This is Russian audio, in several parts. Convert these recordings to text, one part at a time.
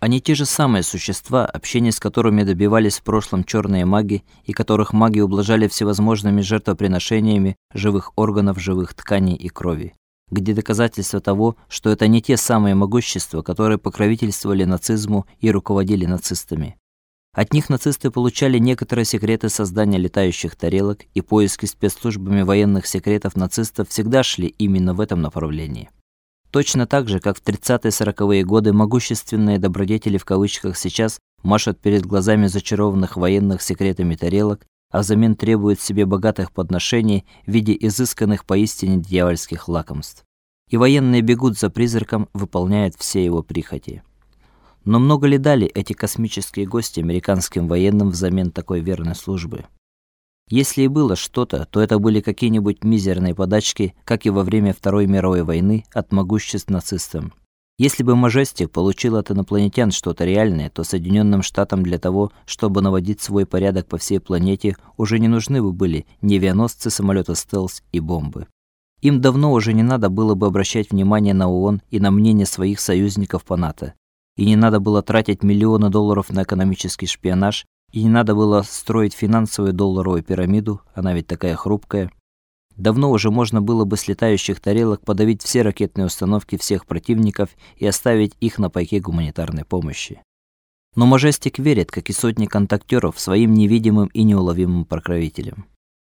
Они те же самые существа, общение с которыми добивались в прошлом черные маги и которых маги ублажали всевозможными жертвоприношениями живых органов, живых тканей и крови. Где доказательства того, что это не те самые могущества, которые покровительствовали нацизму и руководили нацистами. От них нацисты получали некоторые секреты создания летающих тарелок, и поиски спецслужбами военных секретов нацистов всегда шли именно в этом направлении. Точно так же, как в 30-40-е годы могущественные добродетели в кавычках сейчас машут перед глазами зачарованных военных секретами тарелок, а взамен требуют себе богатых подношений в виде изысканных поистине дьявольских лакомств. И военные бегут за призраком, выполняют все его прихоти. Но много ли дали эти космические гости американским военным взамен такой верной службы? Если и было что-то, то это были какие-нибудь мизерные подачки, как и во время Второй мировой войны от могуществ нацистам. Если бы Мажестик получил от инопланетян что-то реальное, то Соединенным Штатам для того, чтобы наводить свой порядок по всей планете, уже не нужны бы были ни авианосцы, самолеты стелс и бомбы. Им давно уже не надо было бы обращать внимание на ООН и на мнение своих союзников по НАТО. И не надо было тратить миллионы долларов на экономический шпионаж и не надо было строить финансовую долларовую пирамиду, она ведь такая хрупкая. Давно уже можно было бы с летающих тарелок подавить все ракетные установки всех противников и оставить их на пайке гуманитарной помощи. Но Мажестик верит, как и сотни контактеров, своим невидимым и неуловимым покровителям.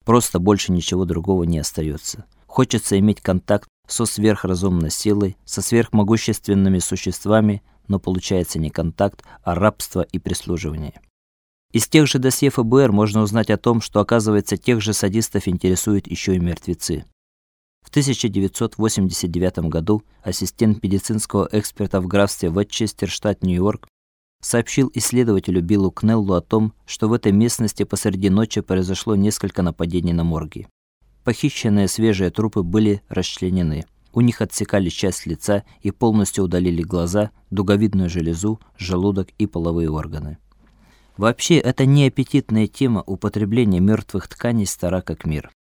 Просто больше ничего другого не остается. Хочется иметь контакт со сверхразумной силой, со сверхмогущественными существами, но получается не контакт, а рабство и прислуживание. Из тех же досье ФБР можно узнать о том, что оказывается тех же садистов интересуют еще и мертвецы. В 1989 году ассистент медицинского эксперта в графстве Вестчестер, штат Нью-Йорк, сообщил исследователю Биллу Кнеллу о том, что в этой местности посреди ночи произошло несколько нападений на морги. Похищенные свежие трупы были расчленены. У них отсекали часть лица и полностью удалили глаза, дуговидную железу, желудок и половые органы. Вообще, это не аппетитная тема употребления мертвых тканей стара как мир.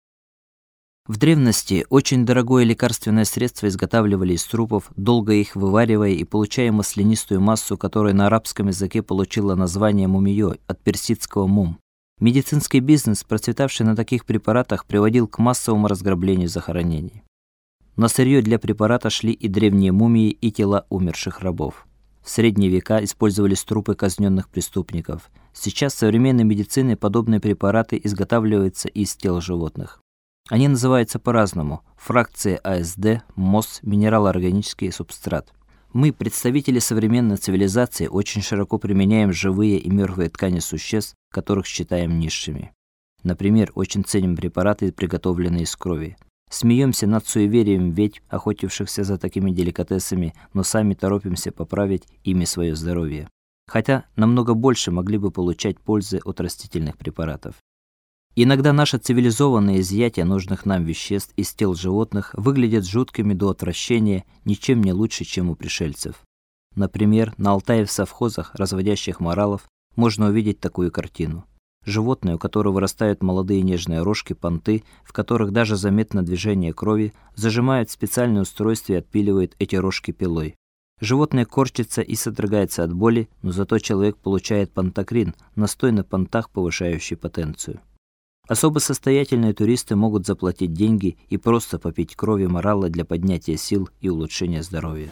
В древности очень дорогое лекарственное средство изготавливали из трупов, долго их вываривая и получая маслянистую массу, которая на арабском языке получила название мумиё от персидского мум. Медицинский бизнес, процветавший на таких препаратах, приводил к массовому разграблению захоронений. На сырье для препарата шли и древние мумии, и тела умерших рабов. В средние века использовались трупы казненных преступников. Сейчас современной медицине подобные препараты изготавливаются из тел животных. Они называются по-разному: фракции АСД, МОС, минерало-органический субстрат. Мы, представители современной цивилизации, очень широко применяем живые и мертвые ткани существ, которых считаем низшими. Например, очень ценим препараты, приготовленные из крови. Смеемся над суеверием ведь охотившихся за такими деликатесами, но сами торопимся поправить ими свое здоровье. Хотя намного больше могли бы получать пользы от растительных препаратов. Иногда наше цивилизованное изъятие нужных нам веществ из тел животных выглядит жуткими до отвращения, ничем не лучше, чем у пришельцев. Например, на Алтае в совхозах, разводящих моралов, можно увидеть такую картину животное, у которого вырастают молодые нежные рожки, понты, в которых даже заметно движение крови, зажимают специальное устройство и отпиливают эти рожки пилой. Животное корчится и содрогается от боли, но зато человек получает пантокрин, настой на понтах, повышающий потенцию. Особо состоятельные туристы могут заплатить деньги и просто попить крови морала для поднятия сил и улучшения здоровья.